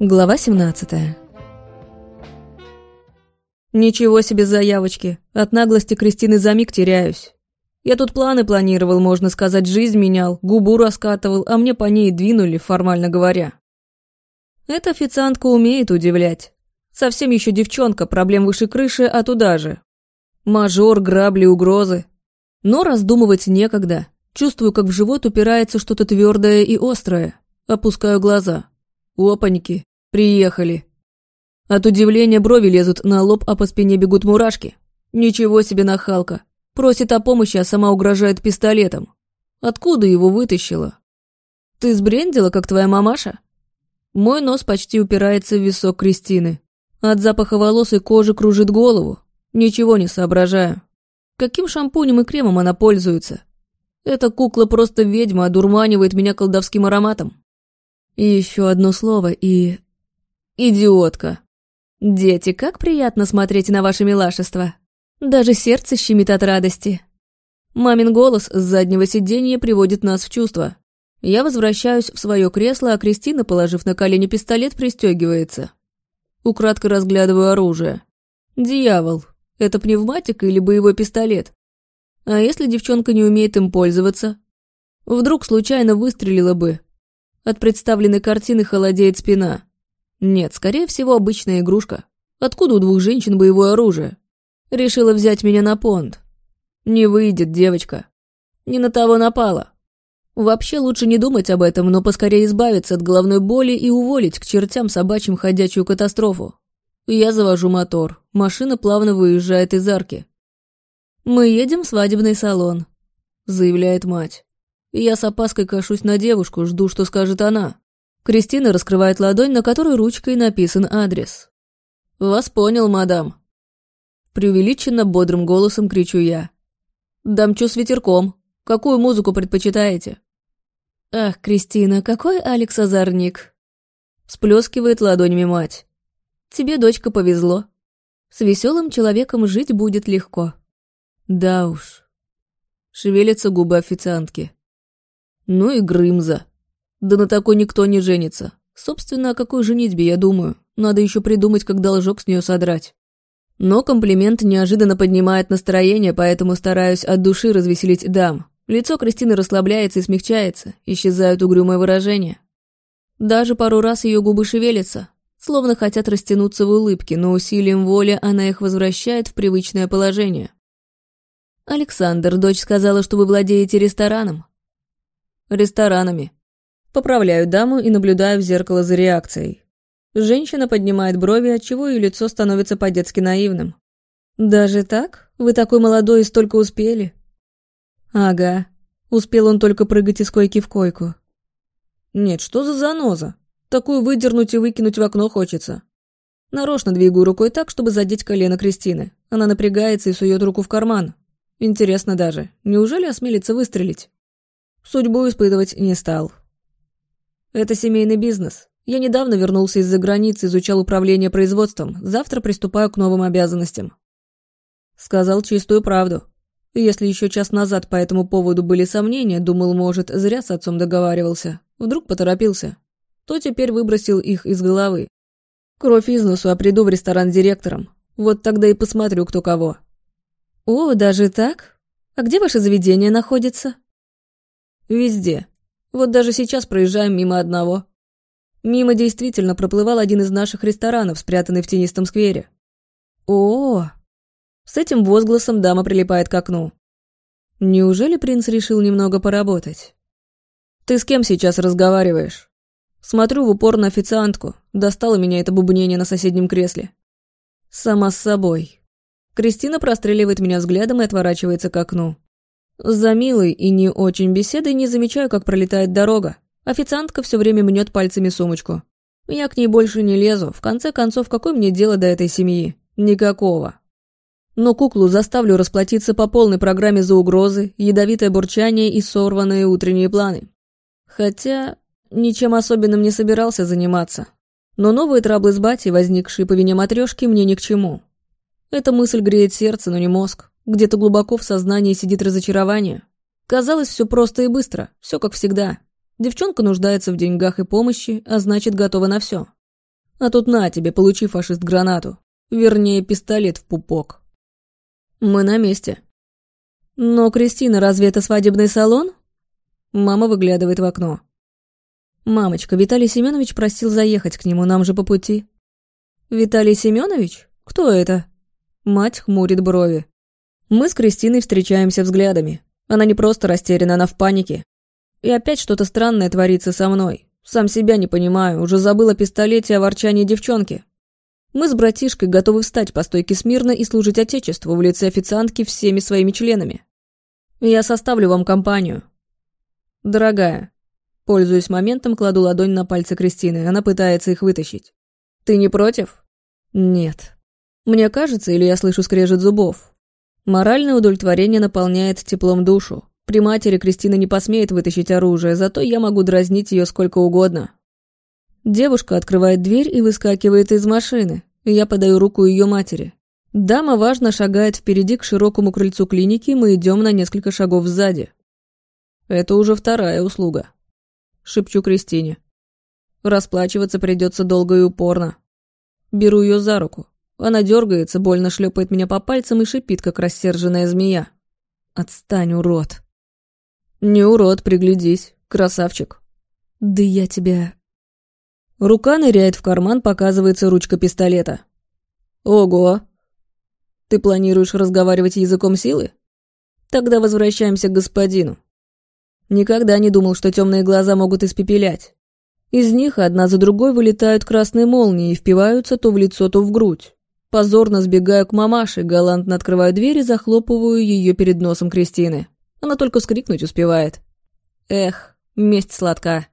Глава 17 Ничего себе заявочки. От наглости Кристины за миг теряюсь. Я тут планы планировал, можно сказать, жизнь менял, губу раскатывал, а мне по ней двинули, формально говоря. Эта официантка умеет удивлять. Совсем еще девчонка, проблем выше крыши, а туда же. Мажор, грабли, угрозы. Но раздумывать некогда. Чувствую, как в живот упирается что-то твердое и острое. Опускаю глаза. Опаньки, приехали. От удивления брови лезут на лоб, а по спине бегут мурашки. Ничего себе нахалка. Просит о помощи, а сама угрожает пистолетом. Откуда его вытащила? Ты сбрендила, как твоя мамаша? Мой нос почти упирается в висок Кристины. От запаха волос и кожи кружит голову. Ничего не соображаю. Каким шампунем и кремом она пользуется? Эта кукла просто ведьма, одурманивает меня колдовским ароматом. И еще одно слово и... Идиотка. Дети, как приятно смотреть на ваше милашество. Даже сердце щемит от радости. Мамин голос с заднего сиденья приводит нас в чувство. Я возвращаюсь в свое кресло, а Кристина, положив на колени пистолет, пристегивается. Украдкой разглядываю оружие. Дьявол. Это пневматика или боевой пистолет? А если девчонка не умеет им пользоваться? Вдруг случайно выстрелила бы. От представленной картины холодеет спина. Нет, скорее всего, обычная игрушка. Откуда у двух женщин боевое оружие? Решила взять меня на понт. Не выйдет, девочка. Не на того напала. Вообще лучше не думать об этом, но поскорее избавиться от головной боли и уволить к чертям собачьим ходячую катастрофу. Я завожу мотор. Машина плавно выезжает из арки. «Мы едем в свадебный салон», — заявляет мать. Я с опаской кашусь на девушку, жду, что скажет она. Кристина раскрывает ладонь, на которой ручкой написан адрес. «Вас понял, мадам». Преувеличенно бодрым голосом кричу я. «Дамчу с ветерком. Какую музыку предпочитаете?» «Ах, Кристина, какой Алекс озорник!» Сплескивает ладонями мать. Тебе, дочка, повезло. С веселым человеком жить будет легко. Да уж. Шевелятся губы официантки. Ну и Грымза. Да на такой никто не женится. Собственно, о какой женитьбе, я думаю. Надо еще придумать, как должок с нее содрать. Но комплимент неожиданно поднимает настроение, поэтому стараюсь от души развеселить дам. Лицо Кристины расслабляется и смягчается, исчезают угрюмые выражения. Даже пару раз ее губы шевелятся, словно хотят растянуться в улыбке, но усилием воли она их возвращает в привычное положение. «Александр, дочь сказала, что вы владеете рестораном». «Ресторанами». Поправляю даму и наблюдаю в зеркало за реакцией. Женщина поднимает брови, отчего ее лицо становится по-детски наивным. «Даже так? Вы такой молодой и столько успели?» «Ага. Успел он только прыгать из койки в койку». «Нет, что за заноза?» Такую выдернуть и выкинуть в окно хочется. Нарочно двигаю рукой так, чтобы задеть колено Кристины. Она напрягается и сует руку в карман. Интересно даже, неужели осмелится выстрелить? Судьбу испытывать не стал. Это семейный бизнес. Я недавно вернулся из-за границы, изучал управление производством. Завтра приступаю к новым обязанностям. Сказал чистую правду. Если еще час назад по этому поводу были сомнения, думал, может, зря с отцом договаривался. Вдруг поторопился то теперь выбросил их из головы. Кровь из носу, а приду в ресторан директором. Вот тогда и посмотрю, кто кого. О, даже так? А где ваше заведение находится? Везде. Вот даже сейчас проезжаем мимо одного. Мимо действительно проплывал один из наших ресторанов, спрятанный в тенистом сквере. О, С этим возгласом дама прилипает к окну. Неужели принц решил немного поработать? Ты с кем сейчас разговариваешь? Смотрю в упор на официантку. Достало меня это бубнение на соседнем кресле. Сама с собой. Кристина простреливает меня взглядом и отворачивается к окну. За милой и не очень беседой не замечаю, как пролетает дорога. Официантка все время мнет пальцами сумочку. Я к ней больше не лезу. В конце концов, какое мне дело до этой семьи? Никакого. Но куклу заставлю расплатиться по полной программе за угрозы, ядовитое бурчание и сорванные утренние планы. Хотя Ничем особенным не собирался заниматься. Но новые траблы с батей, возникшие по вине матрешки, мне ни к чему. Эта мысль греет сердце, но не мозг. Где-то глубоко в сознании сидит разочарование. Казалось, все просто и быстро, все как всегда. Девчонка нуждается в деньгах и помощи, а значит, готова на все. А тут на тебе, получи фашист гранату. Вернее, пистолет в пупок. Мы на месте. Но, Кристина, разве это свадебный салон? Мама выглядывает в окно. Мамочка, Виталий Семенович просил заехать к нему, нам же по пути. Виталий Семенович? Кто это? Мать хмурит брови. Мы с Кристиной встречаемся взглядами. Она не просто растеряна, она в панике. И опять что-то странное творится со мной. Сам себя не понимаю, уже забыла о пистолете о ворчании девчонки. Мы с братишкой готовы встать по стойке смирно и служить Отечеству в лице официантки всеми своими членами. Я составлю вам компанию. Дорогая, пользуясь моментом, кладу ладонь на пальцы Кристины, она пытается их вытащить. Ты не против? Нет. Мне кажется, или я слышу скрежет зубов. Моральное удовлетворение наполняет теплом душу. При матери Кристина не посмеет вытащить оружие, зато я могу дразнить ее сколько угодно. Девушка открывает дверь и выскакивает из машины. Я подаю руку ее матери. Дама важно шагает впереди к широкому крыльцу клиники, мы идем на несколько шагов сзади. Это уже вторая услуга. Шепчу Кристине. Расплачиваться придется долго и упорно. Беру ее за руку. Она дергается, больно шлепает меня по пальцам и шипит, как рассерженная змея. Отстань, урод. Не урод, приглядись, красавчик. Да я тебя... Рука ныряет в карман, показывается ручка пистолета. Ого! Ты планируешь разговаривать языком силы? Тогда возвращаемся к господину. Никогда не думал, что темные глаза могут испепелять. Из них одна за другой вылетают красные молнии и впиваются то в лицо, то в грудь. Позорно сбегаю к мамаше, галантно открываю дверь и захлопываю ее перед носом Кристины. Она только вскрикнуть успевает. Эх, месть сладка.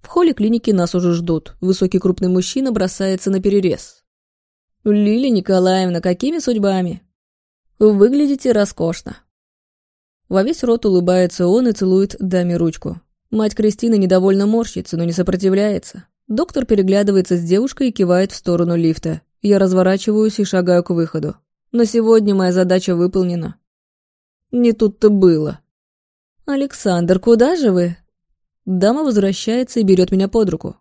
В холле клиники нас уже ждут. Высокий крупный мужчина бросается на перерез. «Лилия Николаевна, какими судьбами?» «Выглядите роскошно». Во весь рот улыбается он и целует даме ручку. Мать Кристины недовольно морщится, но не сопротивляется. Доктор переглядывается с девушкой и кивает в сторону лифта. Я разворачиваюсь и шагаю к выходу. На сегодня моя задача выполнена. Не тут-то было. «Александр, куда же вы?» Дама возвращается и берет меня под руку.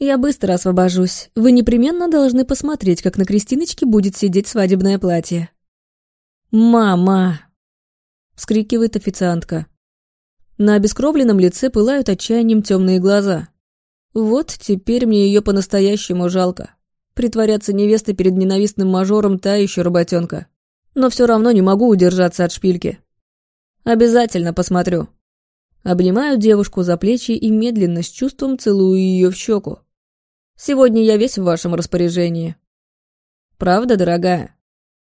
«Я быстро освобожусь. Вы непременно должны посмотреть, как на Кристиночке будет сидеть свадебное платье». «Мама!» — вскрикивает официантка. На обескровленном лице пылают отчаянием темные глаза. Вот теперь мне ее по-настоящему жалко. Притворяться невестой перед ненавистным мажором та еще работенка. Но все равно не могу удержаться от шпильки. Обязательно посмотрю. Обнимаю девушку за плечи и медленно с чувством целую ее в щеку. Сегодня я весь в вашем распоряжении. Правда, дорогая?